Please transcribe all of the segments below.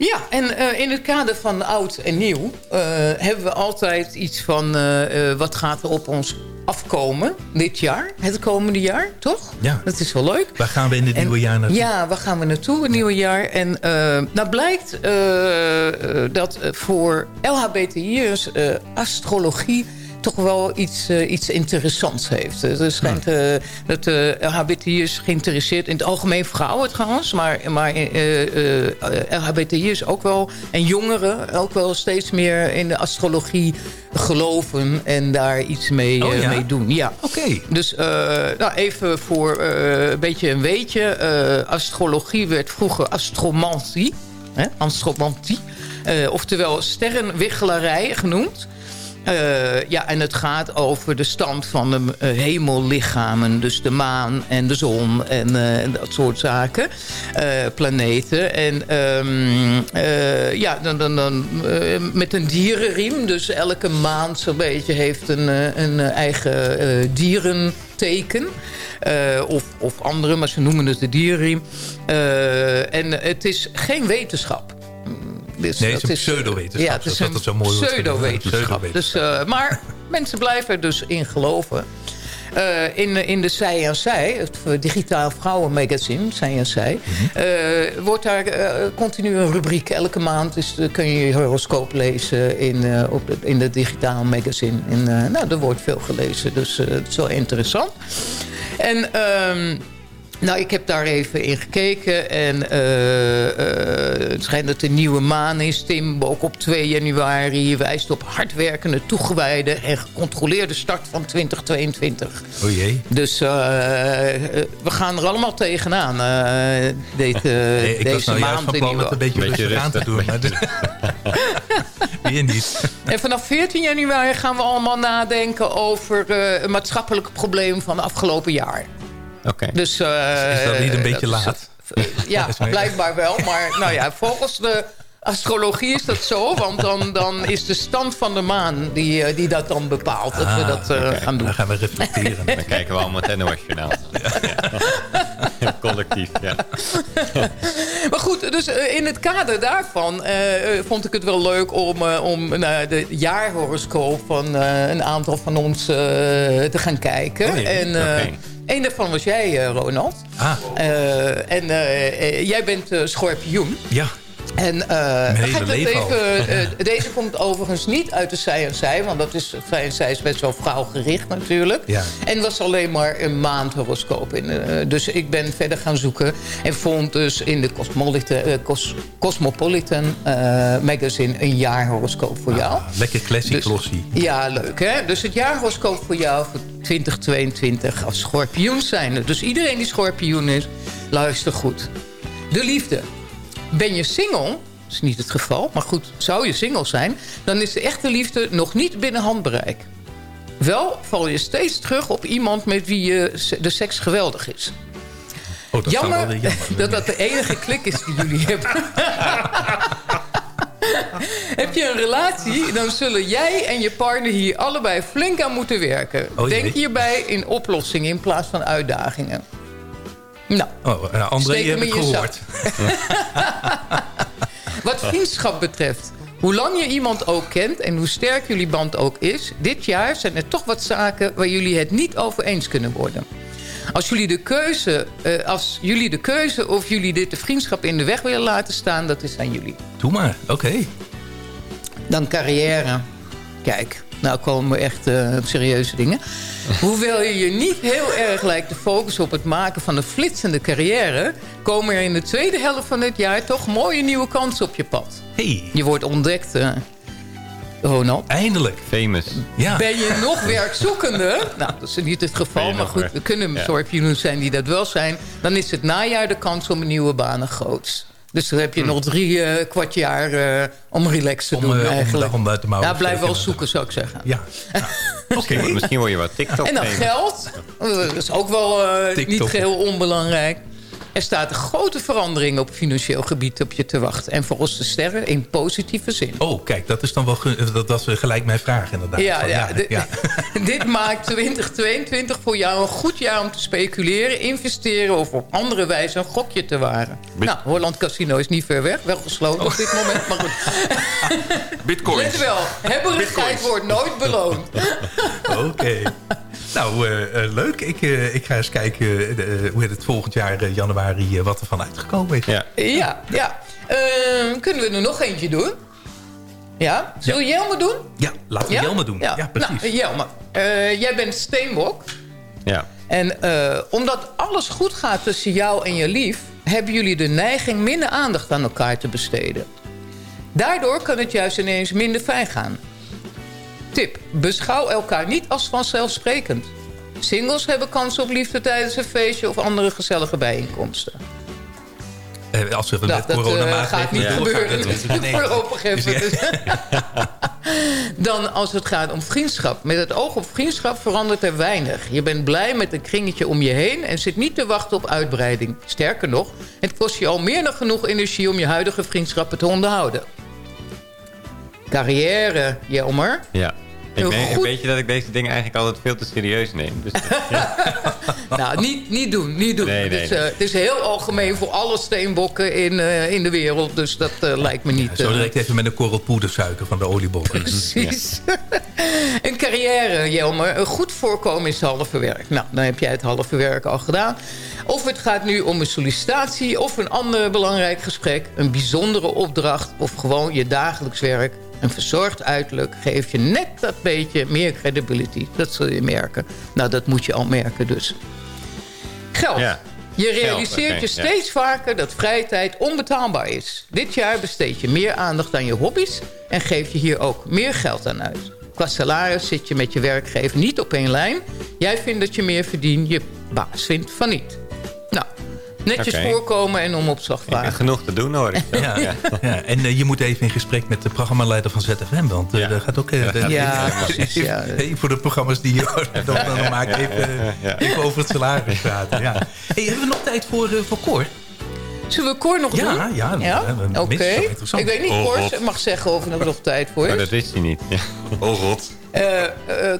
Ja, en uh, in het kader van oud en nieuw... Uh, hebben we altijd iets van... Uh, wat gaat er op ons afkomen dit jaar, het komende jaar, toch? Ja. Dat is wel leuk. Waar gaan we in het nieuwe jaar naartoe? Ja, waar gaan we naartoe, het nieuwe jaar? En nou blijkt dat voor LHBTI'ers astrologie toch wel iets, uh, iets interessants heeft. Er schijnt uh, dat de LHBTI'ers geïnteresseerd... in het algemeen vrouwen trouwens... maar, maar LHBTI'ers ook wel... en jongeren ook wel steeds meer in de astrologie geloven... en daar iets mee, oh, ja? mee doen. Ja. Oké. Dus nou, even voor een beetje een weetje... astrologie werd vroeger astromantie. Hè? Astromantie. oftewel sterrenwichelarij genoemd... Uh, ja, en het gaat over de stand van de uh, hemellichamen. Dus de maan en de zon en uh, dat soort zaken. planeten. En um, ja, dan, dan, dan met een dierenriem. Dus elke maand zo'n beetje heeft een, een eigen dierenteken. of, of andere, maar ze noemen het de dierenriem. en het is geen wetenschap. Dus nee, het is een pseudowetenschap. Ja, het is een pseudowetenschap. Dus, uh, maar mensen blijven er dus in geloven. Uh, in, in de Zij en Zij, het digitaal vrouwenmagazine, Zij en Zij... Mm -hmm. uh, wordt daar continu een rubriek. Elke maand is, kun je je horoscoop lezen in, op de, in de digitaal magazine. En, nou, er wordt veel gelezen, dus het is wel interessant. En... Um, nou, ik heb daar even in gekeken. En uh, uh, het schijnt dat de nieuwe maan is. Tim, ook op 2 januari, wijst op hardwerkende, toegewijde... en gecontroleerde start van 2022. O jee. Dus uh, we gaan er allemaal tegenaan. Dit, nee, ik deze was nou maand. van plan het een beetje, beetje rustig aan te doen. Weer niet. En vanaf 14 januari gaan we allemaal nadenken... over een maatschappelijk probleem van het afgelopen jaar. Okay. Dus, uh, is dat niet een beetje laat? Ja, blijkbaar wel. Maar nou ja, volgens de astrologie is dat zo. Want dan, dan is de stand van de maan die, die dat dan bepaalt. Dat ah, we dat uh, okay. gaan doen. Dan gaan we reflecteren. dan kijken we allemaal het NOS-journaal. Ja. Collectief, ja. maar goed, dus in het kader daarvan uh, vond ik het wel leuk om, om de jaarhoroscoop van een aantal van ons te gaan kijken. Oh, en, okay. Een daarvan was jij, Ronald. Ah. Uh, en uh, jij bent uh, schorpioen. Ja. En leven even, deze komt overigens niet uit de Zij en Zij. Want dat is, Zij en Zij is best wel vrouwgericht natuurlijk. Ja. En was alleen maar een maandhoroscoop. In, dus ik ben verder gaan zoeken. En vond dus in de Cosmopolitan, Cos, Cosmopolitan magazine een jaarhoroscoop voor ah, jou. Lekker classic dus, glossy. Ja, leuk hè. Dus het jaarhoroscoop voor jou voor 2022 als schorpioen zijn. Dus iedereen die schorpioen is, luister goed. De liefde. Ben je single, dat is niet het geval, maar goed, zou je single zijn... dan is de echte liefde nog niet binnen handbereik. Wel val je steeds terug op iemand met wie je de seks geweldig is. Oh, dat jammer, jammer dat dat de enige klik is die jullie hebben. Heb je een relatie, dan zullen jij en je partner hier allebei flink aan moeten werken. Oh, Denk hierbij in oplossingen in plaats van uitdagingen. Nou, oh, uh, André heb ik gehoord. Wat vriendschap betreft, hoe lang je iemand ook kent en hoe sterk jullie band ook is... dit jaar zijn er toch wat zaken waar jullie het niet over eens kunnen worden. Als jullie de keuze, uh, als jullie de keuze of jullie dit de vriendschap in de weg willen laten staan... dat is aan jullie. Doe maar, oké. Okay. Dan carrière. Kijk, nou komen we echt uh, op serieuze dingen. Hoewel je je niet heel erg lijkt te focussen op het maken van een flitsende carrière... komen er in de tweede helft van dit jaar toch mooie nieuwe kansen op je pad. Hey. Je wordt ontdekt... Uh, Ronald. Eindelijk. Famous. Ja. Ben je nog werkzoekende? nou, dat is niet het geval. Maar goed, er kunnen ja. zorgpioenen zijn die dat wel zijn. Dan is het najaar de kans om een nieuwe baan groot. Dus dan heb je hm. nog drie uh, kwart jaar uh, om relax te om, doen uh, eigenlijk. Om mouwen ja, blijf wel zoeken, zou ik zeggen. Ja. ja. Oké. Okay. Misschien word je wat TikTok En dan geld. Dat is ook wel niet geheel onbelangrijk. Er staat een grote verandering op financieel gebied op je te wachten. En volgens de sterren in positieve zin. Oh, kijk, dat is dan wel dat, dat is gelijk mijn vraag inderdaad. Ja, ja, ja. dit maakt 2022 voor jou een goed jaar om te speculeren, investeren... of op andere wijze een gokje te waren. nou, Holland Casino is niet ver weg. Wel gesloten op dit moment, maar goed. Bitcoin. Let wel, hebberigheid wordt nooit beloond. Oké. Nou, uh, uh, leuk. Ik, uh, ik ga eens kijken hoe het volgend jaar januari wat er van uitgekomen is. Ja, ja. ja. Kunnen we er nog eentje doen? Ja? Zullen we Jelme doen? Ja, laten we ja? Jelme doen. Ja, ja precies. Nou, Jelme, jij bent steenbok. Ja. En omdat alles goed gaat tussen jou en je lief... hebben jullie de neiging minder aandacht aan elkaar te besteden. Daardoor kan het juist ineens minder fijn gaan. Tip. Beschouw elkaar niet als vanzelfsprekend. Singles hebben kans op liefde tijdens een feestje of andere gezellige bijeenkomsten. Eh, als we nou, met dat uh, gaat niet gebeuren. Nee. Voorlopig even. Dan als het gaat om vriendschap. Met het oog op vriendschap verandert er weinig. Je bent blij met een kringetje om je heen... en zit niet te wachten op uitbreiding. Sterker nog, het kost je al meer dan genoeg energie... om je huidige vriendschappen te onderhouden carrière, Jelmer. Ja. Ik weet, weet je dat ik deze dingen eigenlijk altijd veel te serieus neem. Dus, nou, niet, niet doen, niet doen. Nee, nee, het, is, uh, het, is, heel algemeen voor alle steenbokken in, uh, in de wereld. Dus dat uh, lijkt me niet... Ja, zo direct even met een korrel poedersuiker van de oliebokken. Precies. Ja. een carrière, Jelmer. Een goed voorkomen is halve werk. Nou, dan heb jij het halve werk al gedaan. Of het gaat nu om een sollicitatie of een ander belangrijk gesprek... een bijzondere opdracht of gewoon je dagelijks werk een verzorgd uiterlijk geeft je net dat beetje meer credibility. Dat zul je merken. Nou, dat moet je al merken dus. Geld. Ja. Je realiseert je steeds vaker dat vrije tijd onbetaalbaar is. Dit jaar besteed je meer aandacht aan je hobby's... en geef je hier ook meer geld aan uit. Qua salaris zit je met je werkgever niet op één lijn. Jij vindt dat je meer verdient, je baas vindt van niet. Netjes voorkomen en om opslag vragen. Genoeg te doen hoor. Ja, ja. ja. En uh, je moet even in gesprek met de programmaleider van ZFM. Want uh, dat gaat ook... Uh, ja, precies. Ja. voor de programma's die je dan, dan maakt, even, even over het salaris praten. Ja. Hey, hebben we nog tijd voor, voor Cor? Zullen we Cor nog ja, doen? Ja, ja. Oké. Okay. Ik weet niet, Cor mag zeggen of er nog tijd voor is. Maar dat wist hij niet. Oh god.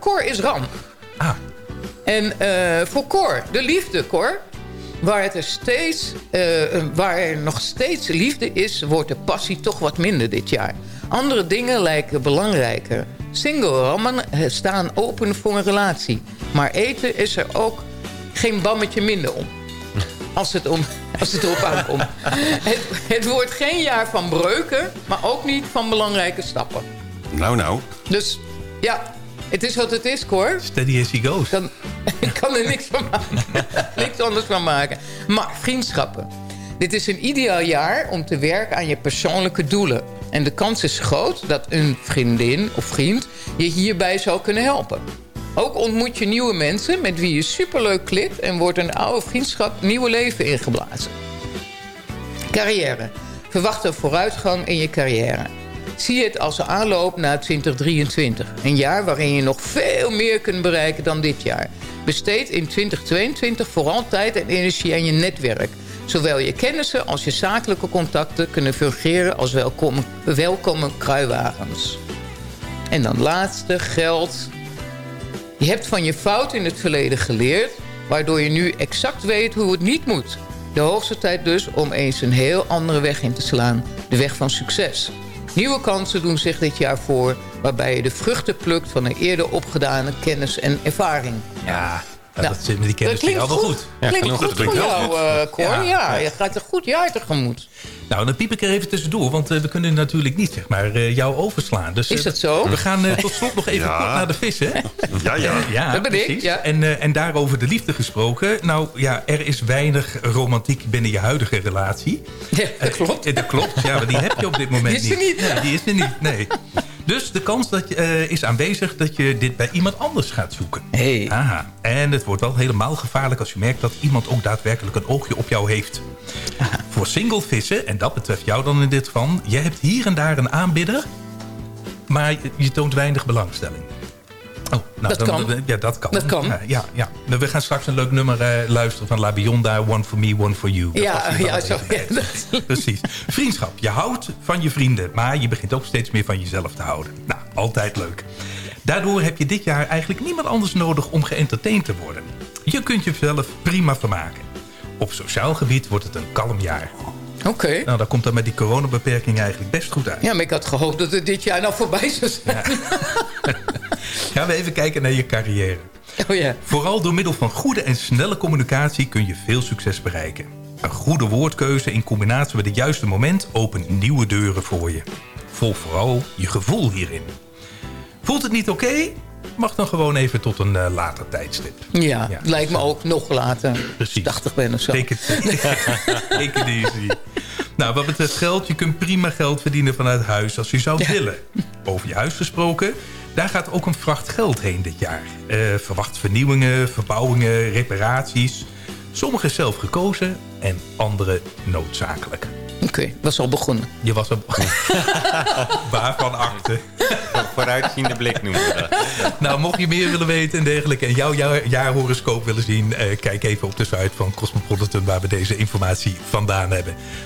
Cor is Ram. Ah. En voor Cor, de liefde, Cor waar, het er steeds, uh, waar er nog steeds liefde is... wordt de passie toch wat minder dit jaar. Andere dingen lijken belangrijker. Single rammen staan open voor een relatie. Maar eten is er ook geen bammetje minder om. Als het, om, als het erop aankomt. het, het wordt geen jaar van breuken, maar ook niet van belangrijke stappen. Nou, nou. Dus ja, het is wat het is, Cor. Steady as he goes. Kan, ik kan er niks van maken. niks anders van maken. Maar vriendschappen. Dit is een ideaal jaar om te werken aan je persoonlijke doelen. En de kans is groot dat een vriendin of vriend je hierbij zou kunnen helpen. Ook ontmoet je nieuwe mensen met wie je superleuk klikt... en wordt een oude vriendschap nieuwe leven ingeblazen. Carrière. Verwacht een vooruitgang in je carrière. Zie het als een aanloop naar 2023. Een jaar waarin je nog veel meer kunt bereiken dan dit jaar. Besteed in 2022 vooral tijd en energie aan je netwerk. Zowel je kennissen als je zakelijke contacten kunnen fungeren als welkome, welkome kruiwagens. En dan laatste, geld. Je hebt van je fout in het verleden geleerd... waardoor je nu exact weet hoe het niet moet. De hoogste tijd dus om eens een heel andere weg in te slaan. De weg van succes. Nieuwe kansen doen zich dit jaar voor... waarbij je de vruchten plukt van een eerder opgedane kennis en ervaring. Ja, nou, dat zit met die kennis dat klinkt wel goed. Ja, klinkt goed voor jou, uh, Cor. Ja, ja, je gaat een goed jaar tegemoet. Nou, dan piep ik er even tussendoor, want uh, we kunnen natuurlijk niet zeg maar, uh, jou overslaan. Dus, is dat zo? We gaan tot slot nog even ja. kort naar de vissen. Ja, ja. ja dat ben precies. ik. Ja. En, en daarover de liefde gesproken. Nou ja, er is weinig romantiek binnen je huidige relatie. Ja, dat klopt. dat klopt, ja, maar die heb je op dit moment die is er niet. Nee, die is er niet, nee. Dus de kans dat je, uh, is aanwezig dat je dit bij iemand anders gaat zoeken. Hey. Aha. En het wordt wel helemaal gevaarlijk als je merkt dat iemand ook daadwerkelijk een oogje op jou heeft. Aha. Voor single vissen, en dat betreft jou dan in dit van... je hebt hier en daar een aanbidder, maar je toont weinig belangstelling. Oh, nou, Dat dan- kan. Ja, dat kan. Dat kan. Ja, ja, ja. Nou, We gaan straks een leuk nummer eh, luisteren van La Bionda. One for me, one for you. Dat Ja, ja, zo, ja. Precies. Vriendschap. Je houdt van je vrienden, maar je begint ook steeds meer van jezelf te houden. Nou, altijd leuk. Daardoor heb je dit jaar eigenlijk niemand anders nodig om geëntertained te worden. Je kunt jezelf prima vermaken. Op sociaal gebied wordt het een kalm jaar. Oké. Nou, daar komt dan met die coronabeperking eigenlijk best goed uit. Ja, maar ik had gehoopt dat het dit jaar nou voorbij zou zijn. Gaan we even kijken naar je carrière. Oh ja. Vooral door middel van goede en snelle communicatie kun je veel succes bereiken. Een goede woordkeuze in combinatie met het juiste moment opent nieuwe deuren voor je. Volg vooral je gevoel hierin. Voelt het niet oké? Mag dan gewoon even tot een eh, later tijdstip. Ja, Ja. lijkt me ook nog later. Precies. 80 ben of zo. Take it, take it easy. Nou, wat betreft geld, je kunt prima geld verdienen vanuit huis als je zou Ja. willen. Over je huis gesproken, daar gaat ook een vracht geld heen dit jaar. Eh, verwacht vernieuwingen, verbouwingen, reparaties. Sommige zelf gekozen en andere noodzakelijk. Oké, was al begonnen. Je was er... Waarvan akte. Vooruitziende blik noemen we dat. Nou, mocht je meer willen weten en dergelijke... en jouw jaar, jaarhoroscoop willen zien... eh, kijk even op de site van Cosmopolitan... waar we deze informatie vandaan hebben.